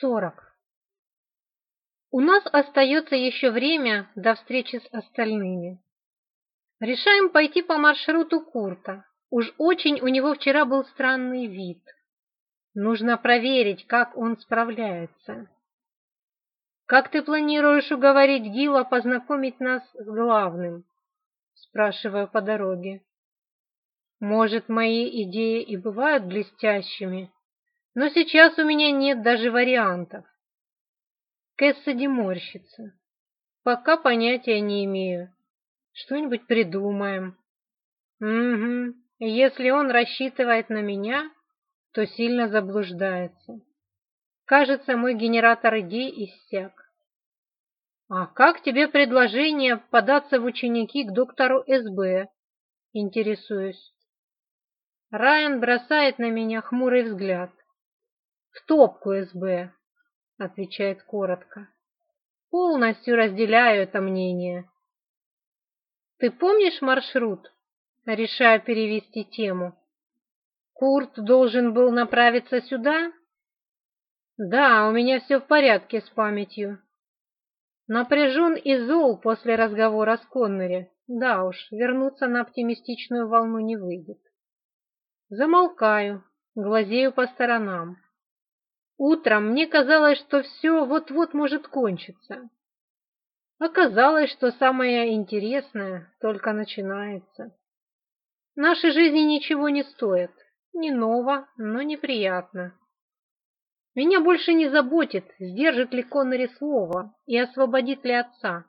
сорок. У нас остается еще время до встречи с остальными. Решаем пойти по маршруту Курта. Уж очень у него вчера был странный вид. Нужно проверить, как он справляется. «Как ты планируешь уговорить Гила познакомить нас с главным?» Спрашиваю по дороге. «Может, мои идеи и бывают блестящими, но сейчас у меня нет даже вариантов. Кэссиди морщится. Пока понятия не имею. Что-нибудь придумаем. Угу. Если он рассчитывает на меня, то сильно заблуждается. Кажется, мой генератор идей иссяк. «А как тебе предложение податься в ученики к доктору СБ?» – интересуюсь. Райан бросает на меня хмурый взгляд в топку СБ, отвечает коротко. Полностью разделяю это мнение. Ты помнишь маршрут? Решаю перевести тему. Курт должен был направиться сюда? Да, у меня все в порядке с памятью. Напряжен и зол после разговора с Коннери. Да уж, вернуться на оптимистичную волну не выйдет. Замолкаю, глазею по сторонам. Утром мне казалось, что все вот-вот может кончиться. Оказалось, что самое интересное только начинается. Нашей жизни ничего не стоит. Не ново, но неприятно. Меня больше не заботит, сдержит ли Коннери слово и освободит ли отца.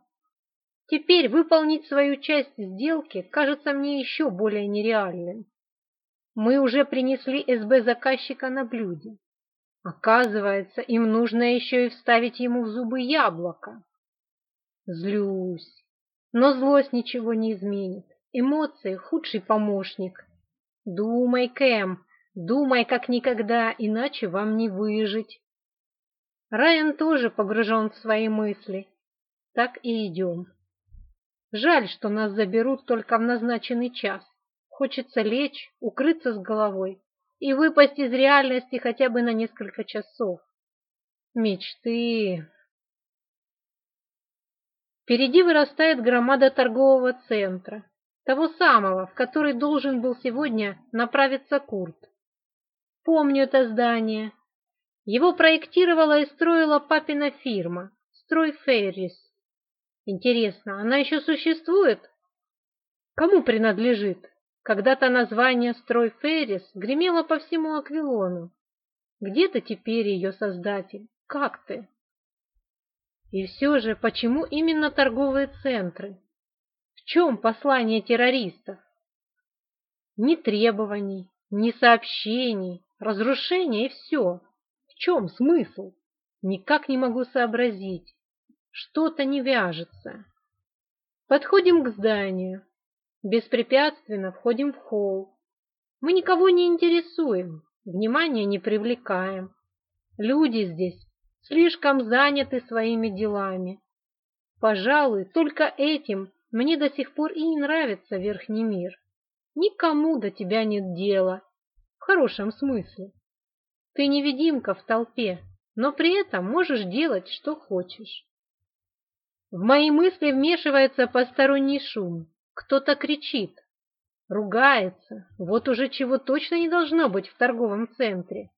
Теперь выполнить свою часть сделки кажется мне еще более нереальным. Мы уже принесли СБ заказчика на блюде. Оказывается, им нужно еще и вставить ему в зубы яблоко. Злюсь. Но злость ничего не изменит. Эмоции — худший помощник. Думай, Кэм, думай как никогда, иначе вам не выжить. Райан тоже погружен в свои мысли. Так и идем. Жаль, что нас заберут только в назначенный час. Хочется лечь, укрыться с головой и выпасть из реальности хотя бы на несколько часов. Мечты. Впереди вырастает громада торгового центра, того самого, в который должен был сегодня направиться Курт. Помню это здание. Его проектировала и строила папина фирма «Строй Феррис». Интересно, она еще существует? Кому принадлежит? Когда-то название «Стройферрис» гремело по всему Аквилону. Где-то теперь, ее создатель? Как ты? И все же, почему именно торговые центры? В чем послание террористов? Ни требований, ни сообщений, разрушение и все. В чем смысл? Никак не могу сообразить. Что-то не вяжется. Подходим к зданию. Беспрепятственно входим в холл. Мы никого не интересуем, внимания не привлекаем. Люди здесь слишком заняты своими делами. Пожалуй, только этим мне до сих пор и не нравится верхний мир. Никому до тебя нет дела, в хорошем смысле. Ты невидимка в толпе, но при этом можешь делать, что хочешь. В мои мысли вмешивается посторонний шум. Кто-то кричит, ругается. Вот уже чего точно не должно быть в торговом центре.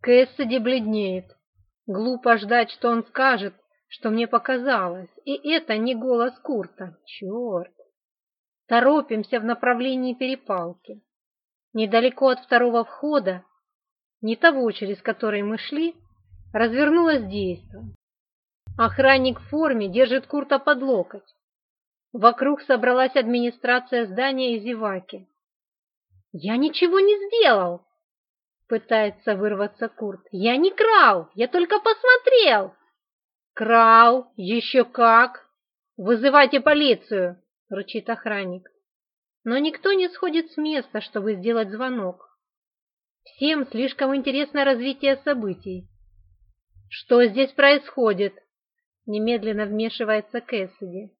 Кэссиди бледнеет. Глупо ждать, что он скажет, что мне показалось. И это не голос Курта. Черт! Торопимся в направлении перепалки. Недалеко от второго входа, не того, через который мы шли, развернулось действо. Охранник в форме держит Курта под локоть. Вокруг собралась администрация здания и зеваки. «Я ничего не сделал!» — пытается вырваться Курт. «Я не крал! Я только посмотрел!» «Крал! Еще как! Вызывайте полицию!» — ручит охранник. Но никто не сходит с места, чтобы сделать звонок. Всем слишком интересно развитие событий. «Что здесь происходит?» — немедленно вмешивается Кэссиди.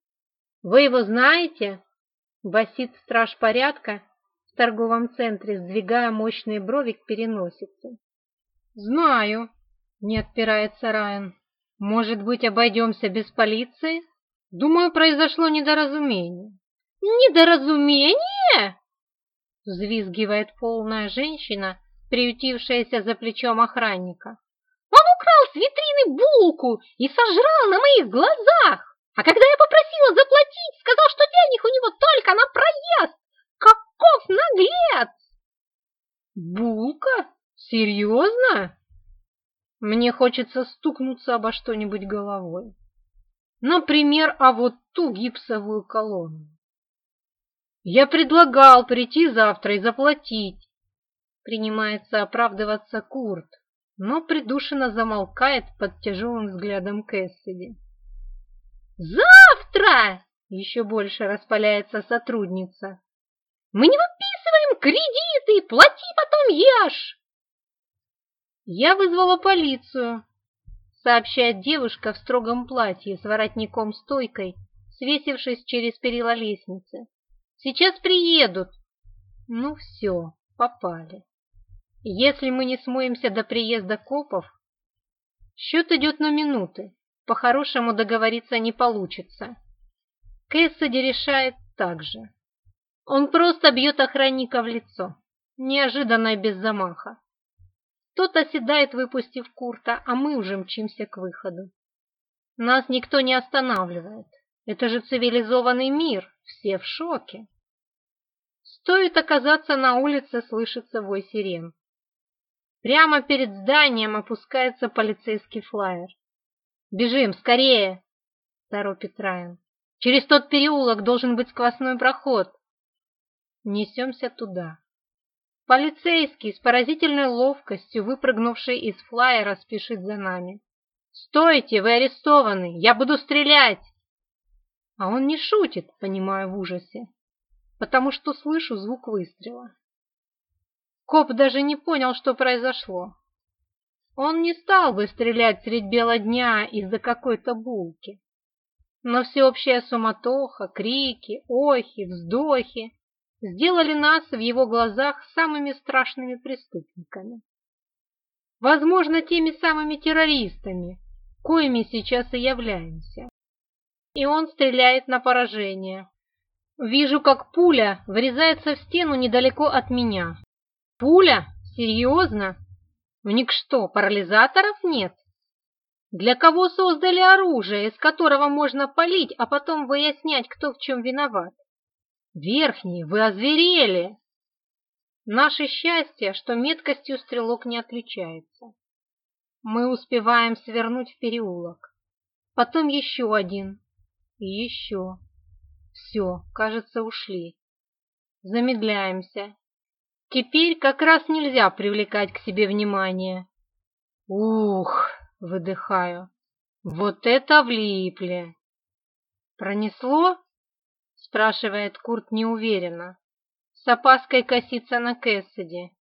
«Вы его знаете?» — басит страж порядка в торговом центре, сдвигая мощные брови к переносице. «Знаю», — не отпирается Райан. «Может быть, обойдемся без полиции?» «Думаю, произошло недоразумение». «Недоразумение?» — взвизгивает полная женщина, приютившаяся за плечом охранника. «Он украл с витрины булку и сожрал на моих глазах!» А когда я попросила заплатить, сказал, что денег у него только на проезд. Каков наглец! Булка? Серьезно? Мне хочется стукнуться обо что-нибудь головой. Например, а вот ту гипсовую колонну. Я предлагал прийти завтра и заплатить. Принимается оправдываться Курт, но придушенно замолкает под тяжелым взглядом Кэссиди. «Завтра!» — еще больше распаляется сотрудница. «Мы не выписываем кредиты! Плати потом ешь!» «Я вызвала полицию», — сообщает девушка в строгом платье с воротником-стойкой, свесившись через перила лестницы. «Сейчас приедут!» «Ну все, попали!» «Если мы не смоемся до приезда копов...» Счет идет на минуты по-хорошему договориться не получится. Кэссиди решает так же. Он просто бьет охранника в лицо, неожиданно и без замаха. Тот оседает, выпустив Курта, а мы уже мчимся к выходу. Нас никто не останавливает. Это же цивилизованный мир, все в шоке. Стоит оказаться на улице, слышится вой сирен. Прямо перед зданием опускается полицейский флаер. «Бежим, скорее!» — торопит Райан. «Через тот переулок должен быть сквозной проход!» Несемся туда. Полицейский с поразительной ловкостью, выпрыгнувший из флайера, спешит за нами. «Стойте, вы арестованы! Я буду стрелять!» А он не шутит, понимаю в ужасе, потому что слышу звук выстрела. Коп даже не понял, что произошло. Он не стал бы стрелять средь бела дня из-за какой-то булки. Но всеобщая суматоха, крики, охи, вздохи сделали нас в его глазах самыми страшными преступниками. Возможно, теми самыми террористами, коими сейчас и являемся. И он стреляет на поражение. Вижу, как пуля врезается в стену недалеко от меня. Пуля? Серьезно? У них что, парализаторов нет? Для кого создали оружие, из которого можно палить, а потом выяснять, кто в чем виноват? Верхние, вы озверели! Наше счастье, что меткостью стрелок не отличается. Мы успеваем свернуть в переулок. Потом еще один. И еще. Все, кажется, ушли. Замедляемся, Теперь как раз нельзя привлекать к себе внимание. Ух, выдыхаю. Вот это влипли. Пронесло? спрашивает Курт неуверенно. С опаской косится на Кэссиди.